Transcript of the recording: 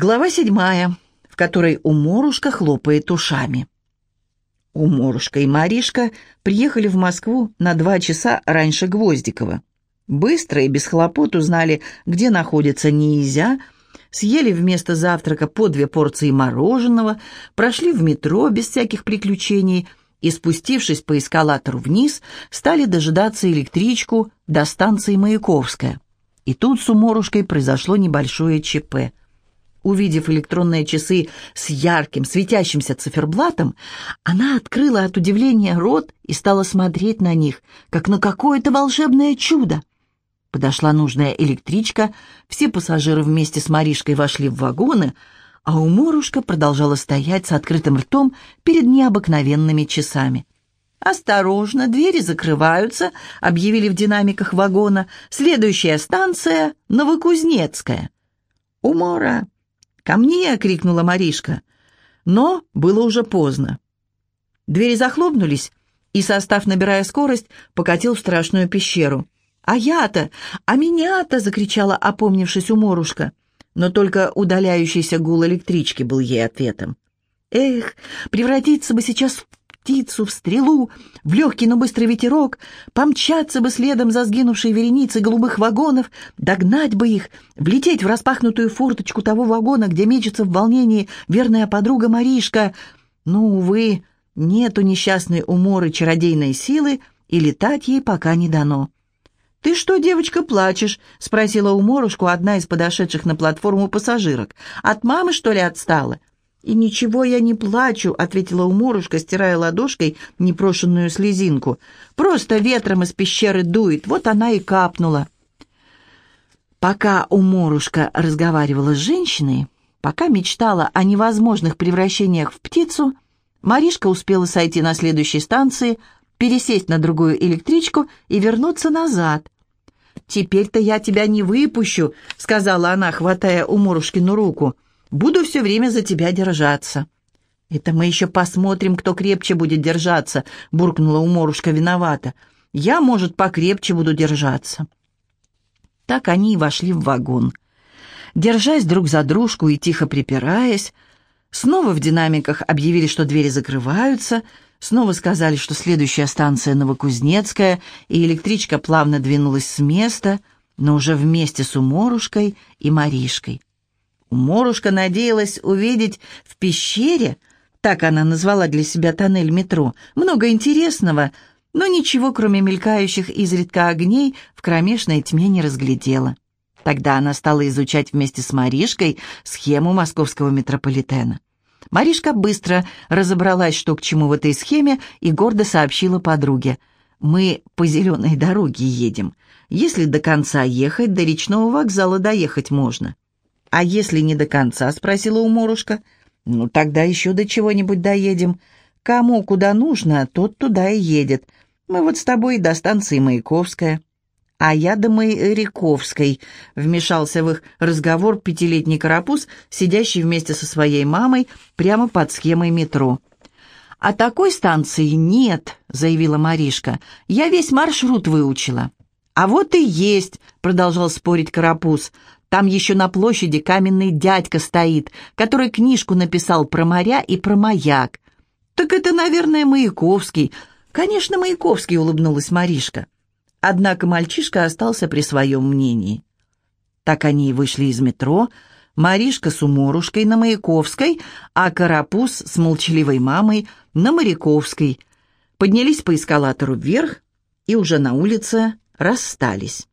Глава седьмая, в которой Уморушка хлопает ушами. Уморушка и Маришка приехали в Москву на два часа раньше Гвоздикова. Быстро и без хлопот узнали, где находится Низя, съели вместо завтрака по две порции мороженого, прошли в метро без всяких приключений и, спустившись по эскалатору вниз, стали дожидаться электричку до станции Маяковская. И тут с Уморушкой произошло небольшое ЧП – Увидев электронные часы с ярким, светящимся циферблатом, она открыла от удивления рот и стала смотреть на них, как на какое-то волшебное чудо. Подошла нужная электричка, все пассажиры вместе с Маришкой вошли в вагоны, а Уморушка продолжала стоять с открытым ртом перед необыкновенными часами. «Осторожно, двери закрываются», — объявили в динамиках вагона. «Следующая станция — Новокузнецкая». «Умора, «Ко мне!» — крикнула Маришка. Но было уже поздно. Двери захлопнулись, и состав, набирая скорость, покатил в страшную пещеру. «А я-то! А меня-то!» — закричала, опомнившись уморушка. Но только удаляющийся гул электрички был ей ответом. «Эх, превратиться бы сейчас в птицу, в стрелу, в легкий, но быстрый ветерок, помчаться бы следом за сгинувшей вереницей голубых вагонов, догнать бы их, влететь в распахнутую форточку того вагона, где мечется в волнении верная подруга Маришка. Но, увы, нету несчастной уморы чародейной силы, и летать ей пока не дано. «Ты что, девочка, плачешь?» — спросила уморушку одна из подошедших на платформу пассажирок. «От мамы, что ли, отстала?» «И ничего я не плачу», — ответила уморушка, стирая ладошкой непрошенную слезинку. «Просто ветром из пещеры дует, вот она и капнула». Пока уморушка разговаривала с женщиной, пока мечтала о невозможных превращениях в птицу, Маришка успела сойти на следующей станции, пересесть на другую электричку и вернуться назад. «Теперь-то я тебя не выпущу», — сказала она, хватая уморушкину руку. — Буду все время за тебя держаться». «Это мы еще посмотрим, кто крепче будет держаться», — буркнула уморушка виновата. «Я, может, покрепче буду держаться». Так они и вошли в вагон. Держась друг за дружку и тихо припираясь, снова в динамиках объявили, что двери закрываются, снова сказали, что следующая станция Новокузнецкая, и электричка плавно двинулась с места, но уже вместе с Уморушкой и Маришкой. Морушка надеялась увидеть в пещере, так она назвала для себя тоннель метро, много интересного, но ничего, кроме мелькающих изредка огней, в кромешной тьме не разглядела. Тогда она стала изучать вместе с Маришкой схему московского метрополитена. Маришка быстро разобралась, что к чему в этой схеме, и гордо сообщила подруге. «Мы по зеленой дороге едем. Если до конца ехать, до речного вокзала доехать можно». «А если не до конца?» — спросила уморушка. «Ну, тогда еще до чего-нибудь доедем. Кому куда нужно, тот туда и едет. Мы вот с тобой до станции Маяковская». «А я до Маяковской», — вмешался в их разговор пятилетний карапуз, сидящий вместе со своей мамой прямо под схемой метро. «А такой станции нет», — заявила Маришка. «Я весь маршрут выучила». «А вот и есть», — продолжал спорить карапуз. Там еще на площади каменный дядька стоит, который книжку написал про моря и про маяк. Так это, наверное, Маяковский. Конечно, Маяковский, улыбнулась Маришка. Однако мальчишка остался при своем мнении. Так они и вышли из метро, Маришка с Уморушкой на Маяковской, а Карапуз с молчаливой мамой на Моряковской. Поднялись по эскалатору вверх и уже на улице расстались.